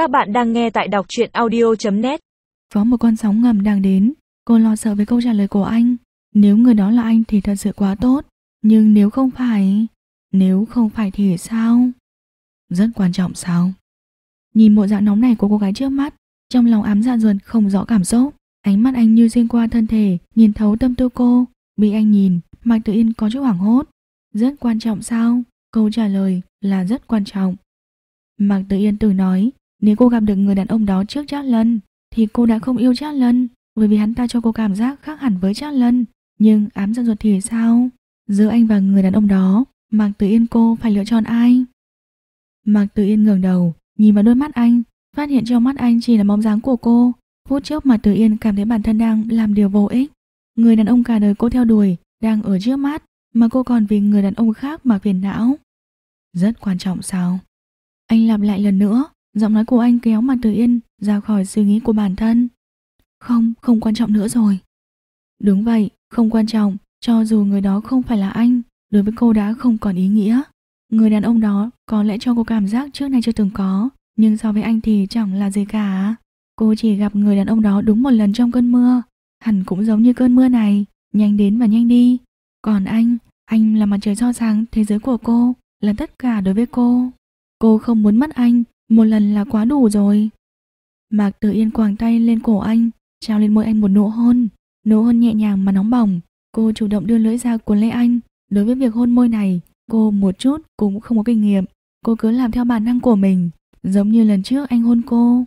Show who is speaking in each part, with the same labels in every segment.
Speaker 1: Các bạn đang nghe tại đọc truyện audio.net
Speaker 2: Có một con sóng ngầm đang đến, cô lo sợ với câu trả lời của anh. Nếu người đó là anh thì thật sự quá tốt, nhưng nếu không phải... Nếu không phải thì sao? Rất quan trọng sao? Nhìn bộ dạng nóng này của cô gái trước mắt, trong lòng ám dạ ruột không rõ cảm xúc. Ánh mắt anh như xuyên qua thân thể, nhìn thấu tâm tư cô. Bị anh nhìn, Mạch Tự Yên có chút hoảng hốt. Rất quan trọng sao? Câu trả lời là rất quan trọng. Mạc Tự Yên tự nói, nếu cô gặp được người đàn ông đó trước Trác lần thì cô đã không yêu Trác lần bởi vì hắn ta cho cô cảm giác khác hẳn với Trác lần Nhưng ám dạ ruột thì sao? Giữa anh và người đàn ông đó, Mạc Tử Yên cô phải lựa chọn ai? Mạc Tử Yên ngẩng đầu, nhìn vào đôi mắt anh, phát hiện trong mắt anh chỉ là bóng dáng của cô. Phút chốc Mạc Tử Yên cảm thấy bản thân đang làm điều vô ích. Người đàn ông cả đời cô theo đuổi đang ở trước mắt, mà cô còn vì người đàn ông khác mà phiền não. Rất quan trọng sao? Anh lặp lại lần nữa, giọng nói của anh kéo mặt Từ Yên ra khỏi suy nghĩ của bản thân. Không, không quan trọng nữa rồi. Đúng vậy, không quan trọng, cho dù người đó không phải là anh, đối với cô đã không còn ý nghĩa. Người đàn ông đó có lẽ cho cô cảm giác trước nay chưa từng có, nhưng so với anh thì chẳng là gì cả. Cô chỉ gặp người đàn ông đó đúng một lần trong cơn mưa, hẳn cũng giống như cơn mưa này, nhanh đến và nhanh đi. Còn anh, anh là mặt trời so sáng thế giới của cô, là tất cả đối với cô. Cô không muốn mất anh, một lần là quá đủ rồi. Mạc Tử Yên quàng tay lên cổ anh, trao lên môi anh một nụ hôn. Nụ hôn nhẹ nhàng mà nóng bỏng. Cô chủ động đưa lưỡi ra cuốn lấy anh. Đối với việc hôn môi này, cô một chút cũng không có kinh nghiệm. Cô cứ làm theo bản năng của mình, giống như lần trước anh hôn cô.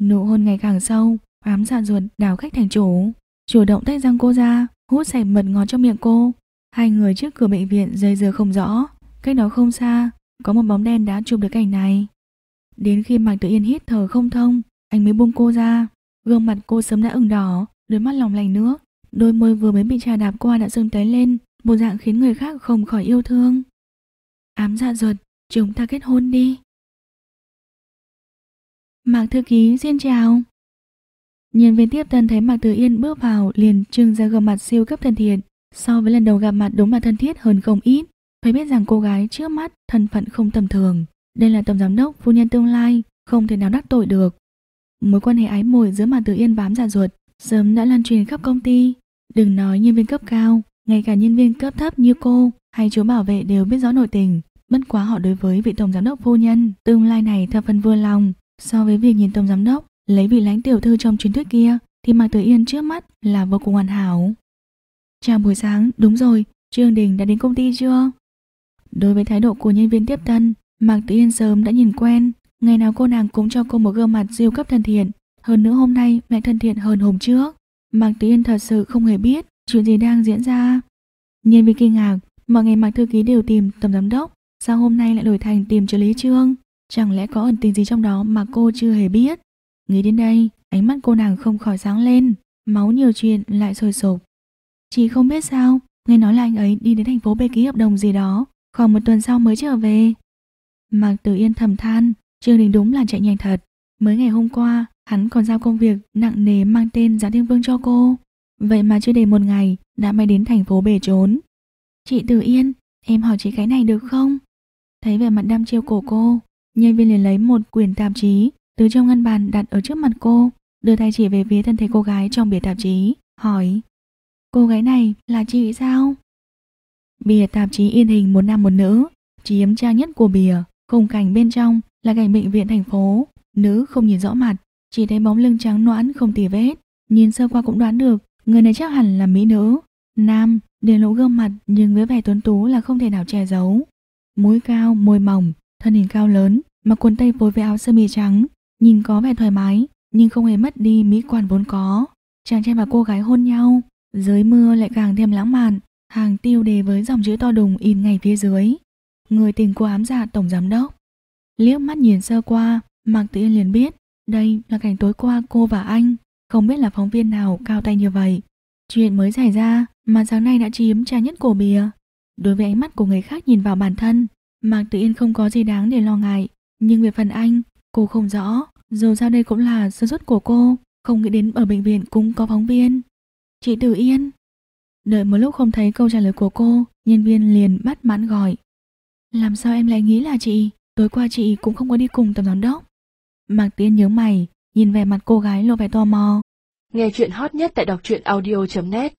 Speaker 2: Nụ hôn ngày càng sâu, ám dạ ruột đào khách thành chủ. Chủ động tách răng cô ra, hút sạch mật ngọt trong miệng cô. Hai người trước cửa bệnh viện dây dưa không rõ. Cách đó không xa, có một bóng đen đã chụp được cảnh này. Đến khi Mạc Tử Yên hít thở không thông, anh mới buông cô ra. Gương mặt cô sớm đã ửng đỏ, đôi mắt lòng lành nước, đôi môi vừa mới bị trà đạp qua đã sưng tấy lên, một dạng khiến người khác không khỏi yêu thương. Ám dạ ruột, chúng ta kết hôn đi. Mạc thư ký xin chào. Nhân viên tiếp tân thấy Mạc Tử Yên bước vào liền trưng ra gương mặt siêu cấp thân thiện. So với lần đầu gặp mặt đúng là thân thiết hơn không ít. Phải biết rằng cô gái trước mắt thân phận không tầm thường. Đây là tổng giám đốc phu nhân tương lai, không thể nào đắc tội được. Mối quan hệ ái mùi giữa Mạc Tử Yên bám giả dạ ruột sớm đã lan truyền khắp công ty. Đừng nói nhân viên cấp cao, ngay cả nhân viên cấp thấp như cô hay chú bảo vệ đều biết rõ nội tình. Bất quá họ đối với vị tổng giám đốc phu nhân tương lai này thập phần vừa lòng. So với việc nhìn tổng giám đốc lấy vị lãnh tiểu thư trong truyền thuyết kia thì Mạc Tử Yên trước mắt là vô cùng hoàn hảo. Chào buổi sáng, đúng rồi, Trương Đình đã đến công ty chưa? Đối với thái độ của nhân viên tiếp tân, Mạc Tử Yên sớm đã nhìn quen, ngày nào cô nàng cũng cho cô một gương mặt siêu cấp thân thiện, hơn nữa hôm nay lại thân thiện hơn hôm trước. Mạc Tử Yên thật sự không hề biết chuyện gì đang diễn ra. Nhân viên kinh ngạc, mọi ngày Mạc Thư Ký đều tìm tổng giám đốc, sao hôm nay lại đổi thành tìm trợ lý trương? Chẳng lẽ có ẩn tình gì trong đó mà cô chưa hề biết? Nghĩ đến đây, ánh mắt cô nàng không khỏi sáng lên, máu nhiều chuyện lại sôi sục. Chị không biết sao, nghe nói là anh ấy đi đến thành phố bê ký hợp đồng gì đó, khoảng một tuần sau mới trở về. Mạc Tử Yên thầm than, Trương Đình đúng là chạy nhanh thật. Mới ngày hôm qua, hắn còn giao công việc nặng nề mang tên Giá Thiên Vương cho cô. Vậy mà chưa đầy một ngày đã bay đến thành phố bể trốn. Chị Tử Yên, em hỏi chị cái này được không? Thấy vẻ mặt đăm chiêu của cô, nhân viên liền lấy một quyển tạp chí từ trong ngăn bàn đặt ở trước mặt cô, đưa tay chỉ về phía thân thể cô gái trong bìa tạp chí, hỏi Cô gái này là chị sao? Bìa tạp chí in hình một nam một nữ, chiếm trang nhất của bìa, khung cảnh bên trong là cảnh bệnh viện thành phố, nữ không nhìn rõ mặt, chỉ thấy bóng lưng trắng noãn không tì vết, nhìn sơ qua cũng đoán được người này chắc hẳn là mỹ nữ. Nam, để lộ gương mặt nhưng với vẻ tuấn tú là không thể nào che giấu. Mũi cao, môi mỏng, thân hình cao lớn, mặc quần tây phối với áo sơ mi trắng, nhìn có vẻ thoải mái nhưng không hề mất đi mỹ quan vốn có. Chàng trai và cô gái hôn nhau, dưới mưa lại càng thêm lãng mạn, hàng tiêu đề với dòng chữ to đùng in ngay phía dưới. Người tình của ám dạ tổng giám đốc. Liếc mắt nhìn sơ qua, Mạc Tử Yên liền biết đây là cảnh tối qua cô và anh, không biết là phóng viên nào cao tay như vậy. Chuyện mới xảy ra mà sáng nay đã chiếm trà nhất cổ bìa. Đối với ánh mắt của người khác nhìn vào bản thân, Mạc Tử Yên không có gì đáng để lo ngại. Nhưng về phần anh, cô không rõ. Dù sao đây cũng là sơ suất của cô, không nghĩ đến ở bệnh viện cũng có phóng viên. Chị Tử Yên. Đợi một lúc không thấy câu trả lời của cô, nhân viên liền bắt mãn gọi. Làm sao em lại nghĩ là chị? Tối qua chị cũng không có đi cùng tổng giám đốc. Mạc Tiên nhớ mày, nhìn vẻ mặt cô gái lộ vẻ tò mò.
Speaker 3: Nghe chuyện hot nhất tại đọc truyện audio.net